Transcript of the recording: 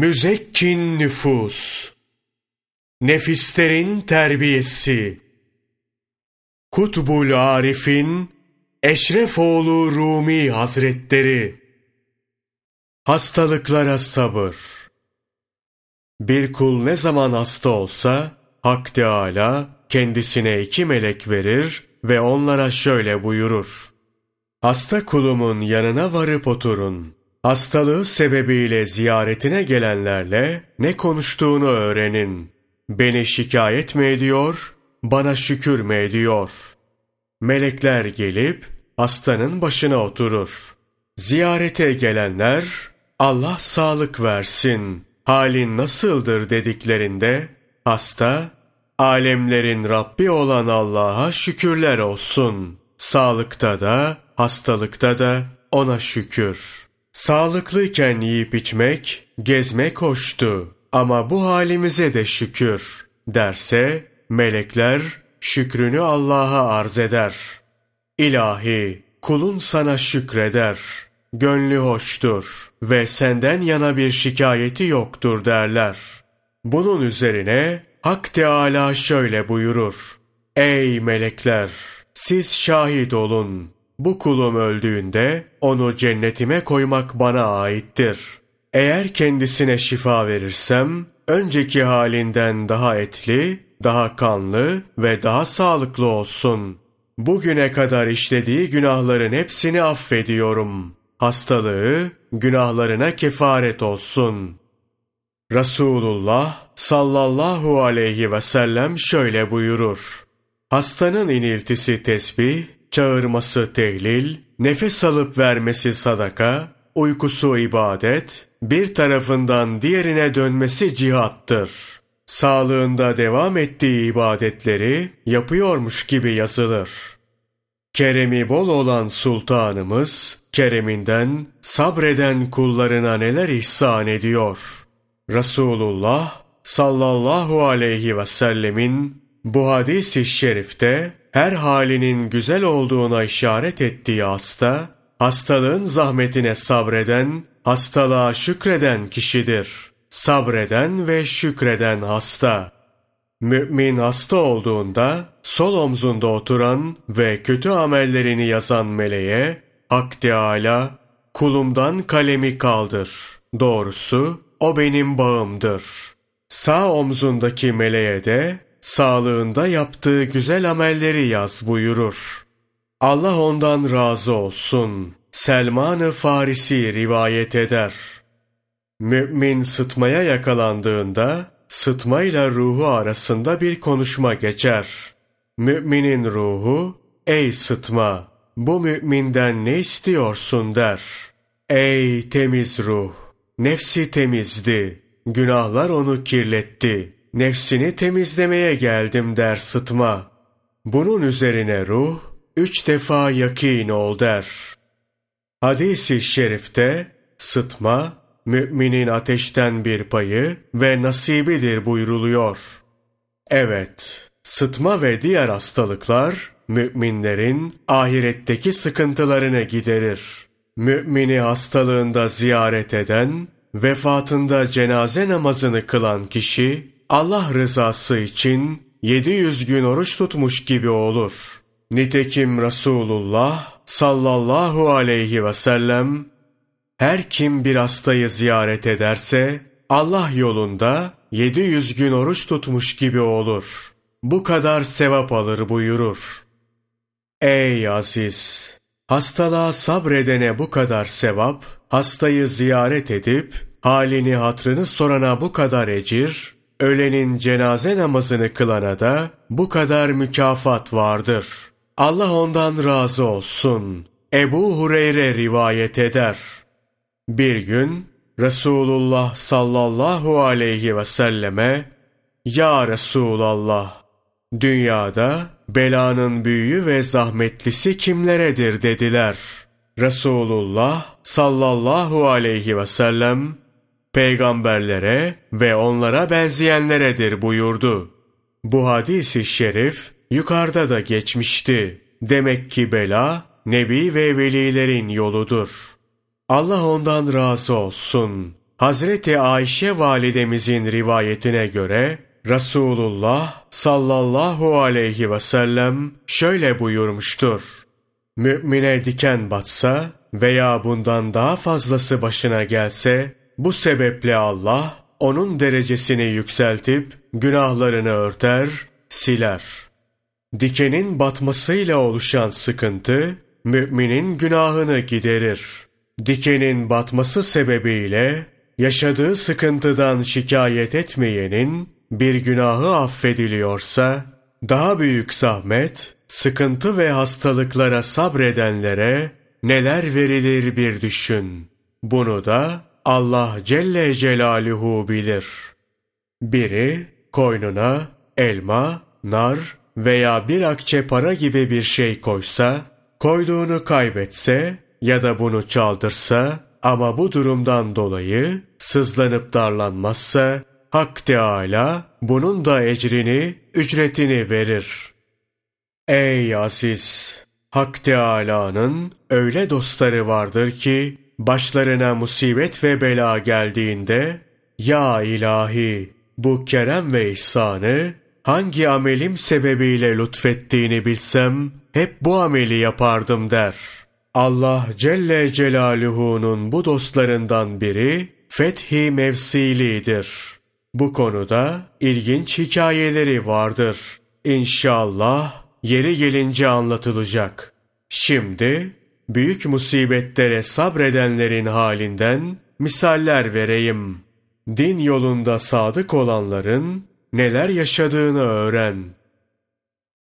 Müzekkin nüfus, nefislerin terbiyesi, Kutbul Arif'in Eşrefoğlu Rumi Hazretleri, Hastalıklara sabır. Bir kul ne zaman hasta olsa, Hak Teâlâ kendisine iki melek verir ve onlara şöyle buyurur. Hasta kulumun yanına varıp oturun. Hastalığı sebebiyle ziyaretine gelenlerle ne konuştuğunu öğrenin. Beni şikayet mi ediyor, bana şükür mü ediyor? Melekler gelip hastanın başına oturur. Ziyarete gelenler Allah sağlık versin, halin nasıldır dediklerinde hasta alemlerin Rabbi olan Allah'a şükürler olsun. Sağlıkta da hastalıkta da ona şükür. Sağlıklıyken yiyip içmek, gezmek hoştu ama bu halimize de şükür derse melekler şükrünü Allah'a arz eder. İlahi kulun sana şükreder. Gönlü hoştur ve senden yana bir şikayeti yoktur derler. Bunun üzerine Hak Teâlâ şöyle buyurur. Ey melekler! Siz şahit olun. Bu kulum öldüğünde onu cennetime koymak bana aittir. Eğer kendisine şifa verirsem, önceki halinden daha etli, daha kanlı ve daha sağlıklı olsun. Bugüne kadar işlediği günahların hepsini affediyorum. Hastalığı günahlarına kefaret olsun. Resulullah sallallahu aleyhi ve sellem şöyle buyurur. Hastanın iniltisi tesbih, çağırması tehlil, nefes alıp vermesi sadaka, uykusu ibadet, bir tarafından diğerine dönmesi cihattır. Sağlığında devam ettiği ibadetleri yapıyormuş gibi yazılır. Keremi bol olan sultanımız, kereminden sabreden kullarına neler ihsan ediyor. Resulullah sallallahu aleyhi ve sellemin bu hadis-i şerifte her halinin güzel olduğuna işaret ettiği hasta, hastalığın zahmetine sabreden, hastalığa şükreden kişidir. Sabreden ve şükreden hasta. Mümin hasta olduğunda sol omzunda oturan ve kötü amellerini yazan meleğe Hak Teâlâ kulumdan kalemi kaldır. Doğrusu o benim bağımdır. Sağ omzundaki meleğe de sağlığında yaptığı güzel amelleri yaz buyurur. Allah ondan razı olsun. Selman-ı Farisi rivayet eder. Mümin sıtmaya yakalandığında sıtmayla ruhu arasında bir konuşma geçer. Müminin ruhu, ey sıtma, bu müminden ne istiyorsun der. Ey temiz ruh, nefsi temizdi, günahlar onu kirletti. Nefsini temizlemeye geldim der sıtma. Bunun üzerine ruh, üç defa yakin ol der. Hadis-i şerifte, sıtma, müminin ateşten bir payı ve nasibidir buyruluyor. Evet, sıtma ve diğer hastalıklar, müminlerin ahiretteki sıkıntılarını giderir. Mümini hastalığında ziyaret eden, vefatında cenaze namazını kılan kişi, Allah rızası için 700 gün oruç tutmuş gibi olur. Nitekim Resulullah sallallahu aleyhi ve sellem, her kim bir hastayı ziyaret ederse, Allah yolunda 700 gün oruç tutmuş gibi olur. Bu kadar sevap alır buyurur. Ey aziz! Hastalığa sabredene bu kadar sevap, hastayı ziyaret edip, halini hatrını sorana bu kadar ecir, ölenin cenaze namazını kılana da bu kadar mükafat vardır. Allah ondan razı olsun. Ebu Hureyre rivayet eder. Bir gün Resulullah sallallahu aleyhi ve selleme Ya Resulallah dünyada belanın büyüğü ve zahmetlisi kimleredir dediler. Resulullah sallallahu aleyhi ve sellem peygamberlere ve onlara benzeyenleredir buyurdu. Bu hadis-i şerif yukarıda da geçmişti. Demek ki bela nebi ve velilerin yoludur. Allah ondan razı olsun. Hazreti Ayşe validemizin rivayetine göre Resulullah sallallahu aleyhi ve sellem şöyle buyurmuştur. Mümine diken batsa veya bundan daha fazlası başına gelse, bu sebeple Allah onun derecesini yükseltip günahlarını örter, siler. Dikenin batmasıyla oluşan sıkıntı, müminin günahını giderir. Dikenin batması sebebiyle yaşadığı sıkıntıdan şikayet etmeyenin bir günahı affediliyorsa, daha büyük zahmet, sıkıntı ve hastalıklara sabredenlere neler verilir bir düşün. Bunu da Allah Celle Celaluhu bilir. Biri koynuna elma, nar veya bir akçe para gibi bir şey koysa, koyduğunu kaybetse ya da bunu çaldırsa ama bu durumdan dolayı sızlanıp darlanmazsa Hak Teâlâ bunun da ecrini, ücretini verir. Ey aziz! Hak Teâlâ'nın öyle dostları vardır ki, başlarına musibet ve bela geldiğinde, Ya ilahi! Bu kerem ve ihsanı, hangi amelim sebebiyle lütfettiğini bilsem, hep bu ameli yapardım der. Allah Celle Celaluhu'nun bu dostlarından biri, Fethi Mevsili'dir. Bu konuda ilginç hikayeleri vardır. İnşallah yeri gelince anlatılacak. Şimdi büyük musibetlere sabredenlerin halinden misaller vereyim. Din yolunda sadık olanların neler yaşadığını öğren.